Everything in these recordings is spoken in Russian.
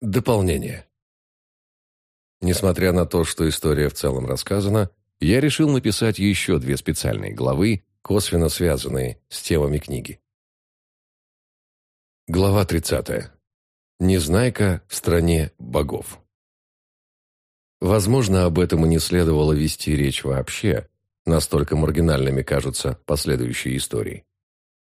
Дополнение. Несмотря на то, что история в целом рассказана, я решил написать еще две специальные главы, косвенно связанные с темами книги. Глава 30. Незнайка в стране богов. Возможно, об этом и не следовало вести речь вообще, настолько маргинальными кажутся последующие истории.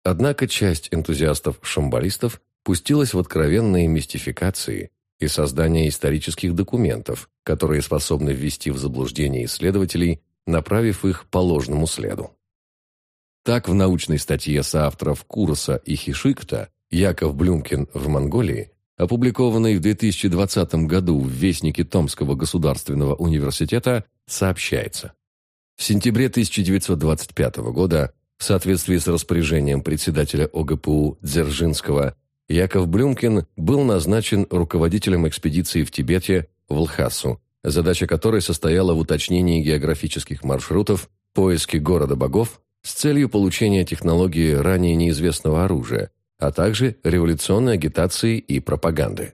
Однако часть энтузиастов-шамбалистов пустилась в откровенные мистификации и создание исторических документов, которые способны ввести в заблуждение исследователей, направив их по ложному следу. Так, в научной статье соавторов Курса и Хишикта Яков Блюмкин в Монголии, опубликованной в 2020 году в Вестнике Томского государственного университета, сообщается. В сентябре 1925 года, в соответствии с распоряжением председателя ОГПУ Дзержинского, Яков Блюмкин был назначен руководителем экспедиции в Тибете в Лхасу, задача которой состояла в уточнении географических маршрутов, поиске города богов с целью получения технологии ранее неизвестного оружия, а также революционной агитации и пропаганды.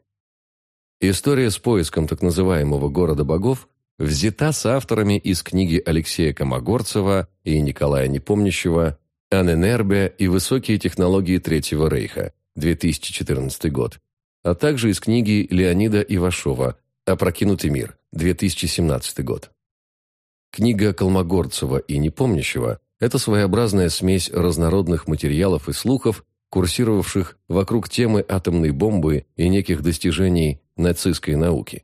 История с поиском так называемого города богов взята с авторами из книги Алексея Комогорцева и Николая Непомнящего «Аненербе и высокие технологии Третьего Рейха», 2014 год, а также из книги Леонида Ивашова «Опрокинутый мир», 2017 год. Книга Колмогорцева и Непомнящего – это своеобразная смесь разнородных материалов и слухов, курсировавших вокруг темы атомной бомбы и неких достижений нацистской науки.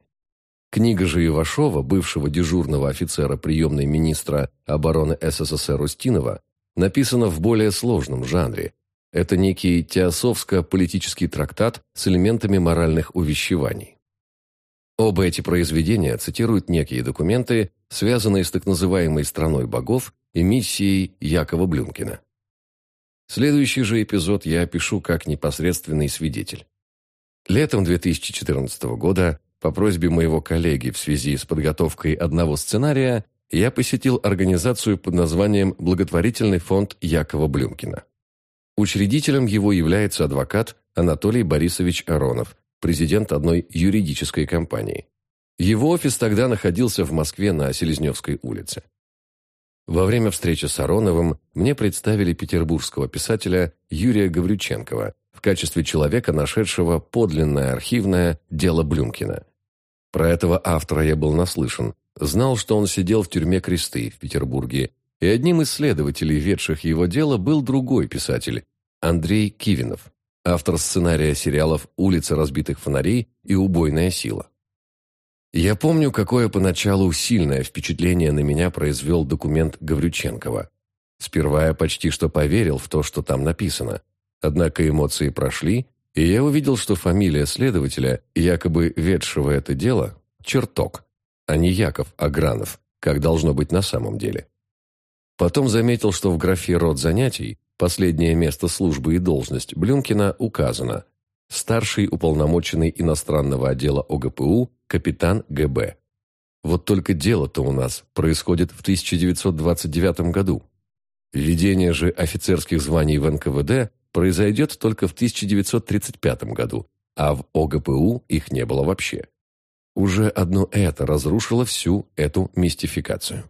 Книга же Ивашова, бывшего дежурного офицера приемной министра обороны СССР Устинова, написана в более сложном жанре, это некий теософско-политический трактат с элементами моральных увещеваний. Оба эти произведения цитируют некие документы, связанные с так называемой «страной богов» и миссией Якова Блюмкина. Следующий же эпизод я опишу как непосредственный свидетель. Летом 2014 года, по просьбе моего коллеги в связи с подготовкой одного сценария, я посетил организацию под названием «Благотворительный фонд Якова Блюмкина». Учредителем его является адвокат Анатолий Борисович Аронов, президент одной юридической компании. Его офис тогда находился в Москве на Селезневской улице. Во время встречи с Ароновым мне представили петербургского писателя Юрия Гаврюченкова в качестве человека, нашедшего подлинное архивное дело Блюмкина. Про этого автора я был наслышан, знал, что он сидел в тюрьме Кресты в Петербурге и одним из следователей, ведших его дело, был другой писатель, Андрей Кивинов, автор сценария сериалов «Улица разбитых фонарей» и «Убойная сила». Я помню, какое поначалу сильное впечатление на меня произвел документ Гаврюченкова. Сперва я почти что поверил в то, что там написано. Однако эмоции прошли, и я увидел, что фамилия следователя, якобы ведшего это дело, Черток, а не Яков Агранов, как должно быть на самом деле. Потом заметил, что в графе «Род занятий» последнее место службы и должность Блюмкина указано «Старший уполномоченный иностранного отдела ОГПУ капитан ГБ». Вот только дело-то у нас происходит в 1929 году. Введение же офицерских званий в НКВД произойдет только в 1935 году, а в ОГПУ их не было вообще. Уже одно это разрушило всю эту мистификацию.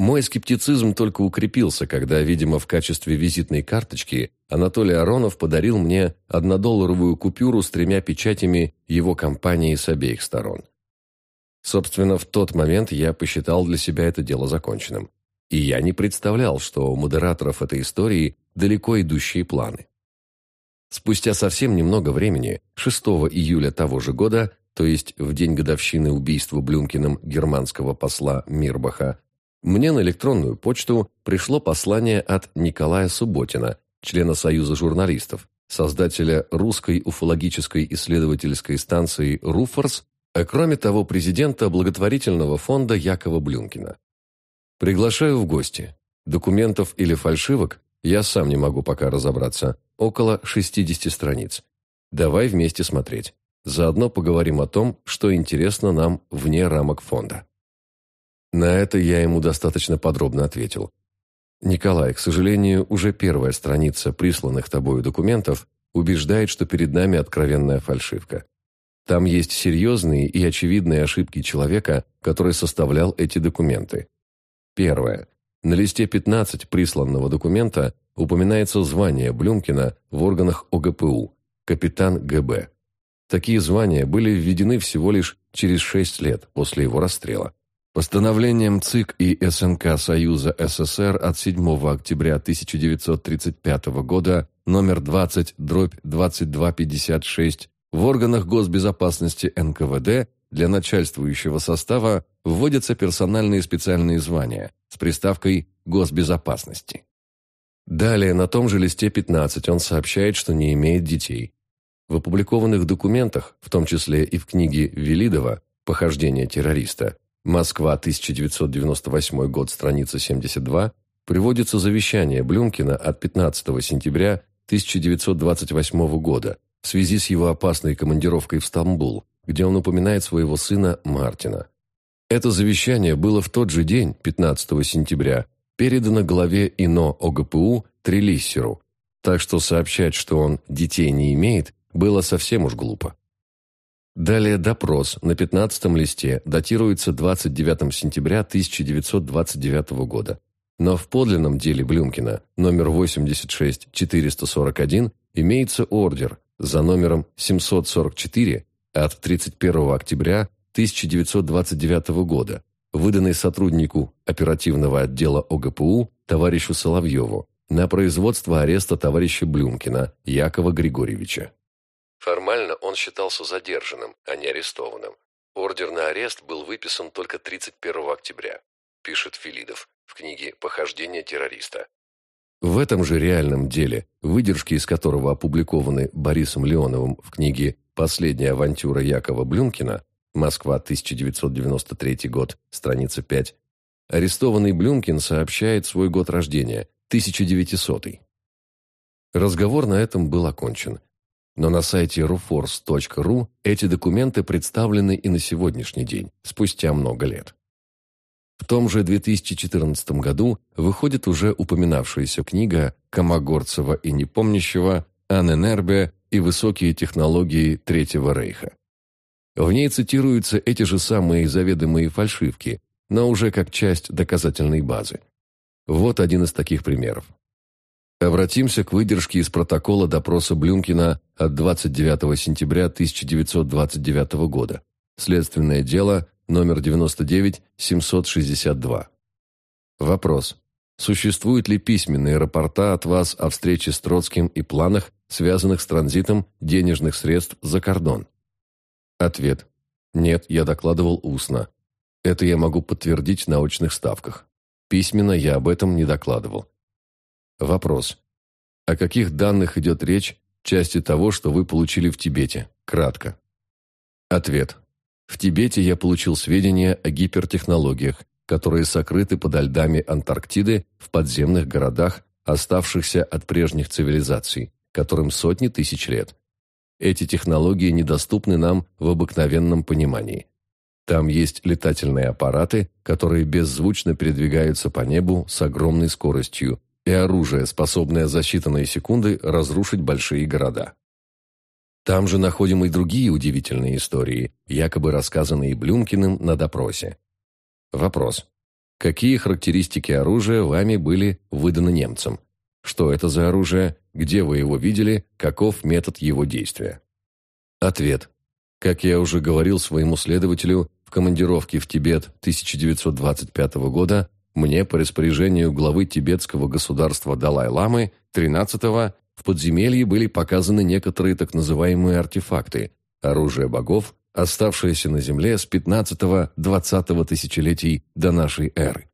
Мой скептицизм только укрепился, когда, видимо, в качестве визитной карточки Анатолий Аронов подарил мне однодолларовую купюру с тремя печатями его компании с обеих сторон. Собственно, в тот момент я посчитал для себя это дело законченным. И я не представлял, что у модераторов этой истории далеко идущие планы. Спустя совсем немного времени, 6 июля того же года, то есть в день годовщины убийства Блюмкиным германского посла Мирбаха, мне на электронную почту пришло послание от Николая Субботина, члена Союза журналистов, создателя русской уфологической исследовательской станции «Руфорс», а кроме того президента благотворительного фонда Якова Блюмкина. Приглашаю в гости. Документов или фальшивок я сам не могу пока разобраться. Около 60 страниц. Давай вместе смотреть. Заодно поговорим о том, что интересно нам вне рамок фонда. На это я ему достаточно подробно ответил. «Николай, к сожалению, уже первая страница присланных тобою документов убеждает, что перед нами откровенная фальшивка. Там есть серьезные и очевидные ошибки человека, который составлял эти документы. Первое. На листе 15 присланного документа упоминается звание Блюмкина в органах ОГПУ – капитан ГБ. Такие звания были введены всего лишь через 6 лет после его расстрела. Постановлением ЦИК и СНК Союза СССР от 7 октября 1935 года номер 20 дробь 2256 в органах госбезопасности НКВД для начальствующего состава вводятся персональные специальные звания с приставкой «госбезопасности». Далее на том же листе 15 он сообщает, что не имеет детей. В опубликованных документах, в том числе и в книге Велидова «Похождение террориста», Москва, 1998 год, страница 72, приводится завещание Блюмкина от 15 сентября 1928 года в связи с его опасной командировкой в Стамбул, где он упоминает своего сына Мартина. Это завещание было в тот же день, 15 сентября, передано главе ИНО ОГПУ Трелиссеру, так что сообщать, что он детей не имеет, было совсем уж глупо. Далее допрос на 15 листе датируется 29 сентября 1929 года. Но в подлинном деле Блюмкина, номер 86441, имеется ордер за номером 744 от 31 октября 1929 года, выданный сотруднику оперативного отдела ОГПУ товарищу Соловьеву на производство ареста товарища Блюмкина Якова Григорьевича. Формально он считался задержанным, а не арестованным. Ордер на арест был выписан только 31 октября, пишет Филидов в книге «Похождение террориста». В этом же реальном деле, выдержки из которого опубликованы Борисом Леоновым в книге «Последняя авантюра Якова Блюмкина», Москва, 1993 год, страница 5, арестованный Блюмкин сообщает свой год рождения, 1900 -й. Разговор на этом был окончен. Но на сайте ruforce.ru эти документы представлены и на сегодняшний день, спустя много лет. В том же 2014 году выходит уже упоминавшаяся книга Комогорцева и Непомнящего «Аненербе и высокие технологии Третьего Рейха». В ней цитируются эти же самые заведомые фальшивки, но уже как часть доказательной базы. Вот один из таких примеров. Обратимся к выдержке из протокола допроса Блюмкина от 29 сентября 1929 года. Следственное дело номер 99-762. Вопрос. Существуют ли письменные рапорта от вас о встрече с Троцким и планах, связанных с транзитом денежных средств за кордон? Ответ. Нет, я докладывал устно. Это я могу подтвердить в научных ставках. Письменно я об этом не докладывал. Вопрос. О каких данных идет речь, части того, что вы получили в Тибете? Кратко. Ответ. В Тибете я получил сведения о гипертехнологиях, которые сокрыты подо льдами Антарктиды в подземных городах, оставшихся от прежних цивилизаций, которым сотни тысяч лет. Эти технологии недоступны нам в обыкновенном понимании. Там есть летательные аппараты, которые беззвучно передвигаются по небу с огромной скоростью, и оружие, способное за считанные секунды разрушить большие города. Там же находим и другие удивительные истории, якобы рассказанные Блюмкиным на допросе. Вопрос. Какие характеристики оружия вами были выданы немцам? Что это за оружие? Где вы его видели? Каков метод его действия? Ответ. Как я уже говорил своему следователю, в командировке в Тибет 1925 года мне по распоряжению главы тибетского государства Далай-ламы 13-го в подземелье были показаны некоторые так называемые артефакты, оружие богов, оставшееся на земле с 15-20 тысячелетий до нашей эры.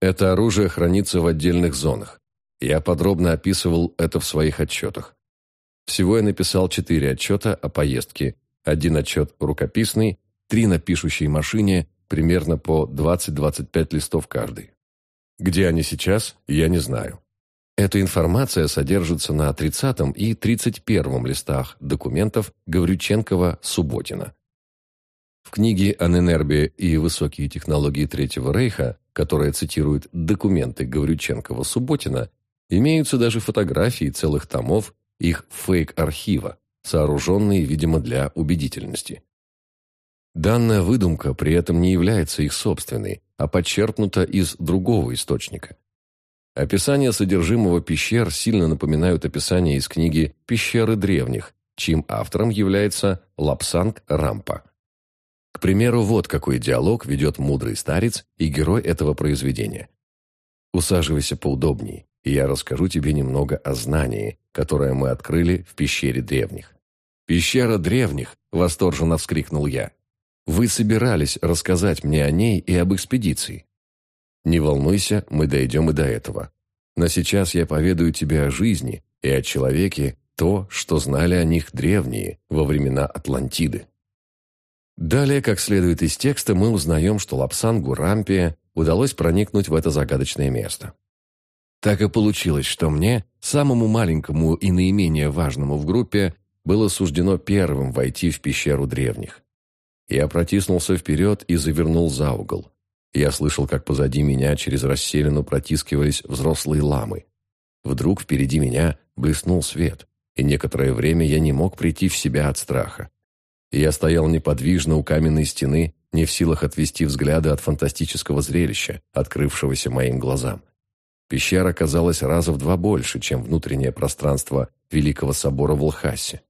Это оружие хранится в отдельных зонах. Я подробно описывал это в своих отчетах. Всего я написал четыре отчета о поездке. Один отчет рукописный, три на пишущей машине, примерно по 20-25 листов каждый. Где они сейчас, я не знаю. Эта информация содержится на 30 и 31 листах документов Гаврюченкова-Субботина. В книге о Ненербе и высокие технологии Третьего Рейха, которая цитирует документы Гаврюченкова-Субботина, имеются даже фотографии целых томов их фейк-архива, сооруженные, видимо, для убедительности. Данная выдумка при этом не является их собственной, а подчеркнута из другого источника. Описания содержимого пещер сильно напоминают описания из книги «Пещеры древних», чьим автором является Лапсанг Рампа. К примеру, вот какой диалог ведет мудрый старец и герой этого произведения. «Усаживайся поудобнее, и я расскажу тебе немного о знании, которое мы открыли в пещере древних». «Пещера древних!» – восторженно вскрикнул я. «Вы собирались рассказать мне о ней и об экспедиции?» «Не волнуйся, мы дойдем и до этого. Но сейчас я поведаю тебе о жизни и о человеке, то, что знали о них древние во времена Атлантиды». Далее, как следует из текста, мы узнаем, что Лапсангу Рампе удалось проникнуть в это загадочное место. Так и получилось, что мне, самому маленькому и наименее важному в группе, было суждено первым войти в пещеру древних. Я протиснулся вперед и завернул за угол. Я слышал, как позади меня через расселину протискивались взрослые ламы. Вдруг впереди меня блеснул свет, и некоторое время я не мог прийти в себя от страха. Я стоял неподвижно у каменной стены, не в силах отвести взгляды от фантастического зрелища, открывшегося моим глазам. Пещера казалась раза в два больше, чем внутреннее пространство Великого собора в Лхасе.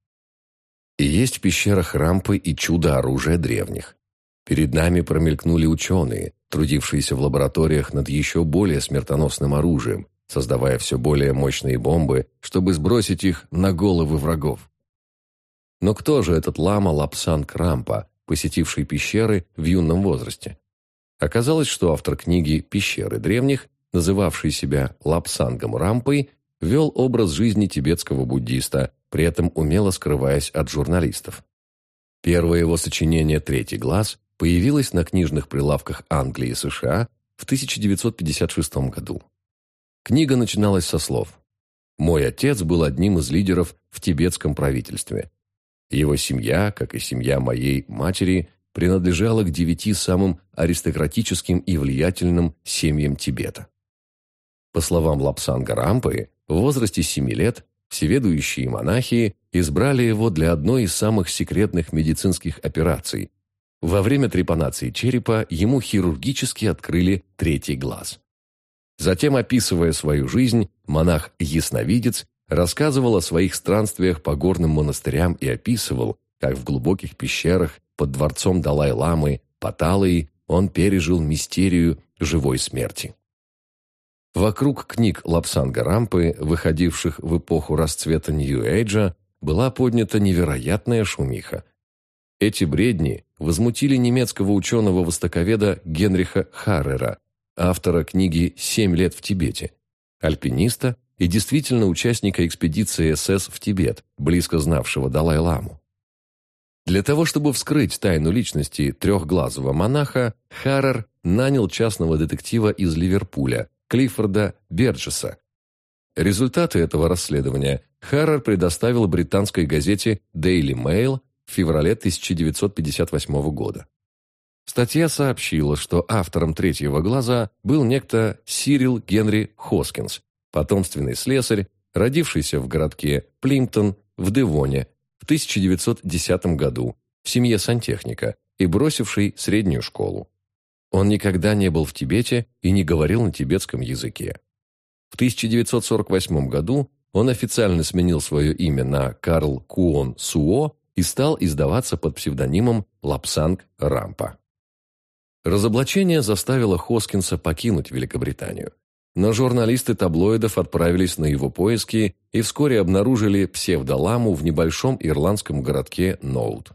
И есть в пещерах рампы и чудо оружия древних. Перед нами промелькнули ученые, трудившиеся в лабораториях над еще более смертоносным оружием, создавая все более мощные бомбы, чтобы сбросить их на головы врагов. Но кто же этот лама Лапсан Крампа, посетивший пещеры в юном возрасте? Оказалось, что автор книги «Пещеры древних», называвший себя Лапсангом Рампой, вел образ жизни тибетского буддиста, при этом умело скрываясь от журналистов. Первое его сочинение «Третий глаз» появилось на книжных прилавках Англии и США в 1956 году. Книга начиналась со слов «Мой отец был одним из лидеров в тибетском правительстве. Его семья, как и семья моей матери, принадлежала к девяти самым аристократическим и влиятельным семьям Тибета. По словам Лапсанга Рампы, в возрасте семи лет всеведущие монахи избрали его для одной из самых секретных медицинских операций. Во время трепанации черепа ему хирургически открыли третий глаз. Затем, описывая свою жизнь, монах-ясновидец рассказывал о своих странствиях по горным монастырям и описывал, как в глубоких пещерах под дворцом Далай-ламы Паталой он пережил мистерию живой смерти. Вокруг книг Лапсанга Рампы, выходивших в эпоху расцвета Нью-Эйджа, была поднята невероятная шумиха. Эти бредни возмутили немецкого ученого-востоковеда Генриха Харрера, автора книги «Семь лет в Тибете», альпиниста, и действительно участника экспедиции СС в Тибет, близко знавшего Далай-ламу. Для того, чтобы вскрыть тайну личности трехглазого монаха, Харрер нанял частного детектива из Ливерпуля, Клиффорда Берджеса. Результаты этого расследования Харрер предоставил британской газете Daily Mail в феврале 1958 года. Статья сообщила, что автором «Третьего глаза» был некто Сирил Генри Хоскинс, потомственный слесарь, родившийся в городке Плимптон в Девоне в 1910 году в семье сантехника и бросивший среднюю школу. Он никогда не был в Тибете и не говорил на тибетском языке. В 1948 году он официально сменил свое имя на Карл Куон Суо и стал издаваться под псевдонимом Лапсанг Рампа. Разоблачение заставило Хоскинса покинуть Великобританию. Но журналисты таблоидов отправились на его поиски и вскоре обнаружили псевдоламу в небольшом ирландском городке Ноут.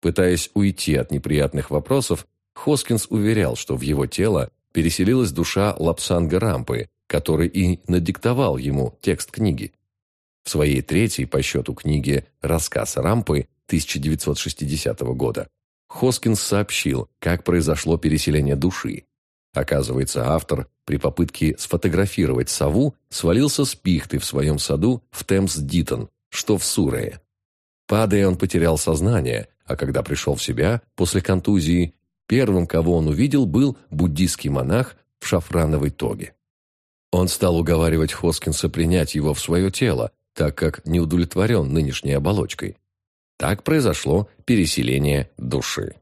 Пытаясь уйти от неприятных вопросов, Хоскинс уверял, что в его тело переселилась душа Лапсанга Рампы, который и надиктовал ему текст книги. В своей третьей по счету книге «Рассказ Рампы» 1960 года Хоскинс сообщил, как произошло переселение души. Оказывается, автор при попытке сфотографировать сову свалился с пихты в своем саду в Темс-Дитон, что в Сурее. Падая, он потерял сознание, а когда пришел в себя после контузии, первым, кого он увидел, был буддийский монах в шафрановой тоге. Он стал уговаривать Хоскинса принять его в свое тело, так как не удовлетворен нынешней оболочкой. Так произошло переселение души.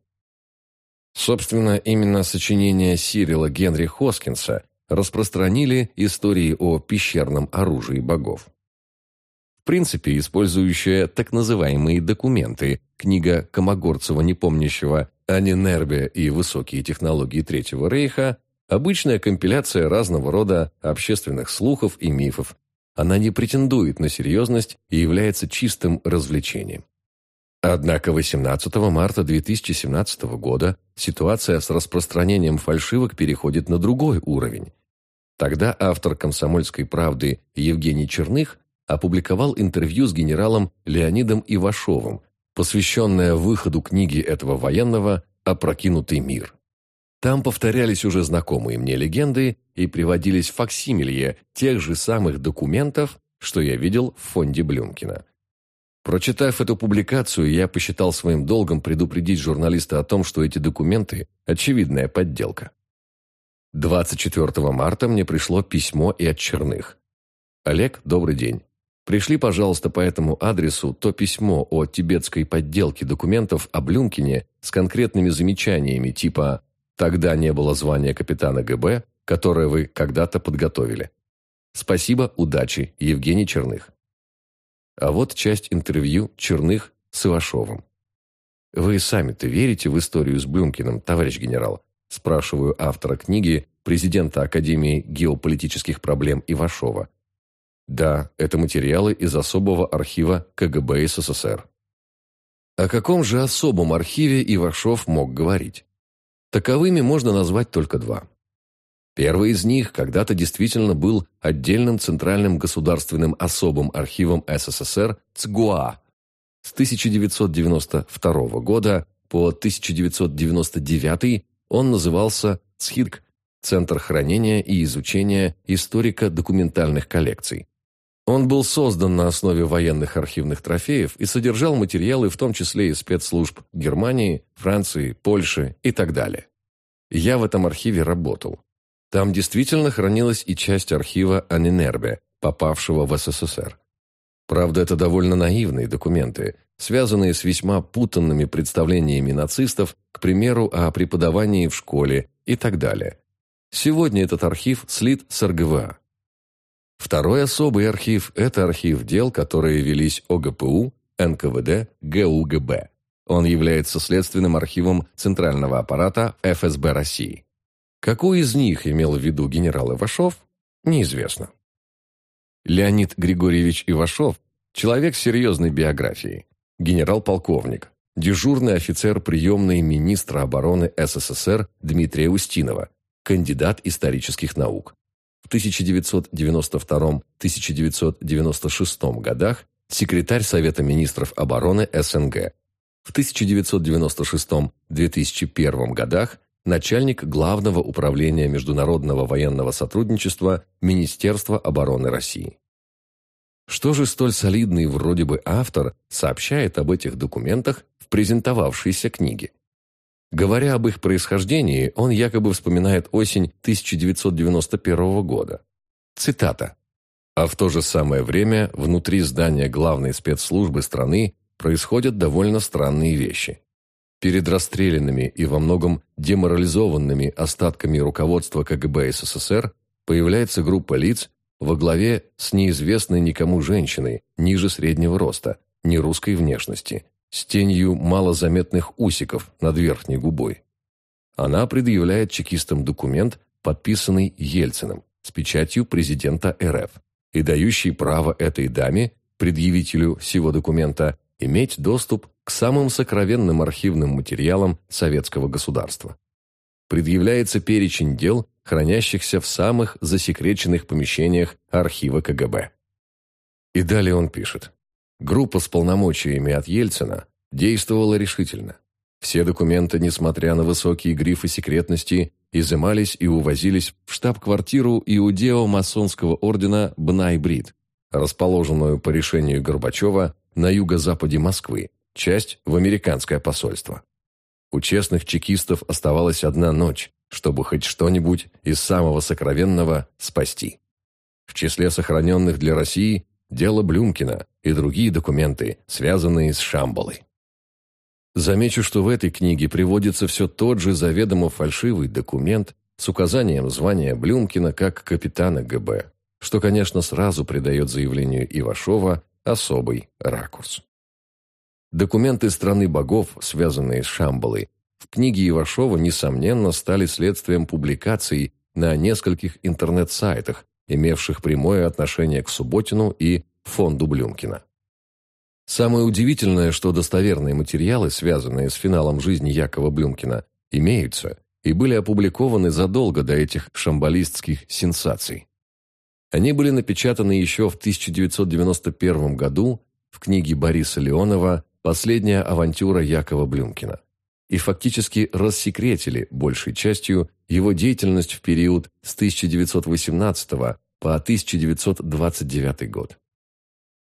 Собственно, именно сочинения Сирила Генри Хоскинса распространили истории о пещерном оружии богов. Принципе, использующая так называемые документы, книга Комогорцева, не помнящего о Нинербе и высокие технологии Третьего Рейха, обычная компиляция разного рода общественных слухов и мифов. Она не претендует на серьезность и является чистым развлечением. Однако 18 марта 2017 года ситуация с распространением фальшивок переходит на другой уровень. Тогда автор «Комсомольской правды» Евгений Черных опубликовал интервью с генералом Леонидом Ивашовым, посвященное выходу книги этого военного «Опрокинутый мир». Там повторялись уже знакомые мне легенды и приводились факсимилье тех же самых документов, что я видел в фонде Блюмкина. Прочитав эту публикацию, я посчитал своим долгом предупредить журналиста о том, что эти документы – очевидная подделка. 24 марта мне пришло письмо и от Черных. «Олег, добрый день. Пришли, пожалуйста, по этому адресу то письмо о тибетской подделке документов о Блюмкине с конкретными замечаниями типа «Тогда не было звания капитана ГБ, которое вы когда-то подготовили». Спасибо, удачи, Евгений Черных. А вот часть интервью Черных с Ивашовым. «Вы сами-то верите в историю с Блюмкиным, товарищ генерал?» Спрашиваю автора книги, президента Академии геополитических проблем Ивашова. Да, это материалы из особого архива КГБ СССР. О каком же особом архиве Ивашов мог говорить? Таковыми можно назвать только два. Первый из них когда-то действительно был отдельным центральным государственным особым архивом СССР ЦГУА. С 1992 года по 1999 он назывался ЦХИДК – Центр хранения и изучения историко-документальных коллекций. Он был создан на основе военных архивных трофеев и содержал материалы в том числе и спецслужб Германии, Франции, Польши и так далее. Я в этом архиве работал. Там действительно хранилась и часть архива Анинербе, попавшего в СССР. Правда, это довольно наивные документы, связанные с весьма путанными представлениями нацистов, к примеру, о преподавании в школе и так далее. Сегодня этот архив слит с РГВА. Второй особый архив – это архив дел, которые велись ОГПУ, НКВД, ГУГБ. Он является следственным архивом Центрального аппарата ФСБ России. Какой из них имел в виду генерал Ивашов, неизвестно. Леонид Григорьевич Ивашов – человек серьезной биографией, генерал-полковник, дежурный офицер приемной министра обороны СССР Дмитрия Устинова, кандидат исторических наук. В 1992-1996 годах секретарь Совета министров обороны СНГ. В 1996-2001 годах начальник Главного управления международного военного сотрудничества Министерства обороны России. Что же столь солидный вроде бы автор сообщает об этих документах в презентовавшейся книге? Говоря об их происхождении, он якобы вспоминает осень 1991 года. Цитата. А в то же самое время внутри здания главной спецслужбы страны происходят довольно странные вещи. Перед расстрелянными и во многом деморализованными остатками руководства КГБ СССР появляется группа лиц во главе с неизвестной никому женщиной ниже среднего роста, нерусской внешности, с тенью малозаметных усиков над верхней губой. Она предъявляет чекистам документ, подписанный Ельциным, с печатью президента РФ, и дающий право этой даме, предъявителю всего документа, иметь доступ к самым сокровенным архивным материалам советского государства. Предъявляется перечень дел, хранящихся в самых засекреченных помещениях архива КГБ. И далее он пишет. Группа с полномочиями от Ельцина действовала решительно. Все документы, несмотря на высокие грифы секретности, изымались и увозились в штаб-квартиру Иудео-масонского ордена Бнай-Брид, расположенную по решению Горбачева на юго-западе Москвы, часть в американское посольство. У честных чекистов оставалась одна ночь, чтобы хоть что-нибудь из самого сокровенного спасти. В числе сохраненных для России дело Блюмкина и другие документы, связанные с Шамбалой. Замечу, что в этой книге приводится все тот же заведомо фальшивый документ с указанием звания Блюмкина как капитана ГБ, что, конечно, сразу придает заявлению Ивашова особый ракурс. Документы страны богов, связанные с Шамбалой, в книге Ивашова, несомненно, стали следствием публикаций на нескольких интернет-сайтах, имевших прямое отношение к Субботину и фонду Блюмкина. Самое удивительное, что достоверные материалы, связанные с финалом жизни Якова Блюмкина, имеются и были опубликованы задолго до этих шамбалистских сенсаций. Они были напечатаны еще в 1991 году в книге Бориса Леонова «Последняя авантюра Якова Блюмкина» и фактически рассекретили большей частью его деятельность в период с 1918 по 1929 год.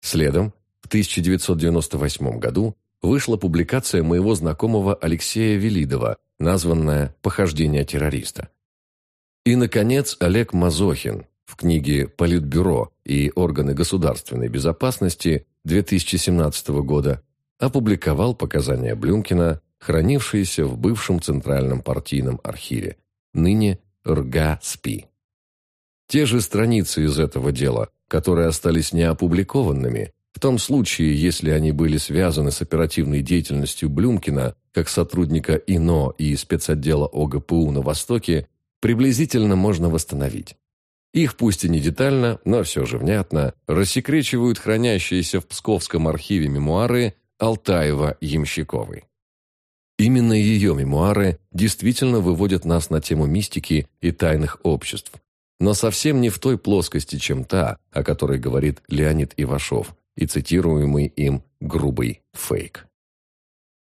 Следом, в 1998 году вышла публикация моего знакомого Алексея Велидова, названная «Похождение террориста». И, наконец, Олег Мазохин в книге «Политбюро и органы государственной безопасности» 2017 года опубликовал показания Блюмкина, хранившиеся в бывшем Центральном партийном архиве, ныне РГА-СПИ. Те же страницы из этого дела, которые остались неопубликованными, в том случае, если они были связаны с оперативной деятельностью Блюмкина как сотрудника ИНО и спецотдела ОГПУ на Востоке, приблизительно можно восстановить. Их пусть и не детально, но все же внятно, рассекречивают хранящиеся в Псковском архиве мемуары Алтаева-Ямщиковой. Именно ее мемуары действительно выводят нас на тему мистики и тайных обществ, но совсем не в той плоскости, чем та, о которой говорит Леонид Ивашов и цитируемый им грубый фейк.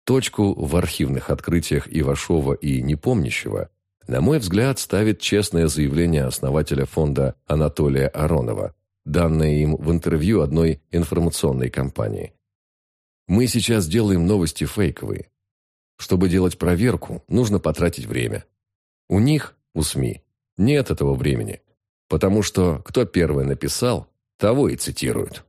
Точку в архивных открытиях Ивашова и Непомнящего на мой взгляд, ставит честное заявление основателя фонда Анатолия Аронова, данное им в интервью одной информационной компании. «Мы сейчас делаем новости фейковые. Чтобы делать проверку, нужно потратить время. У них, у СМИ, нет этого времени, потому что кто первый написал, того и цитируют».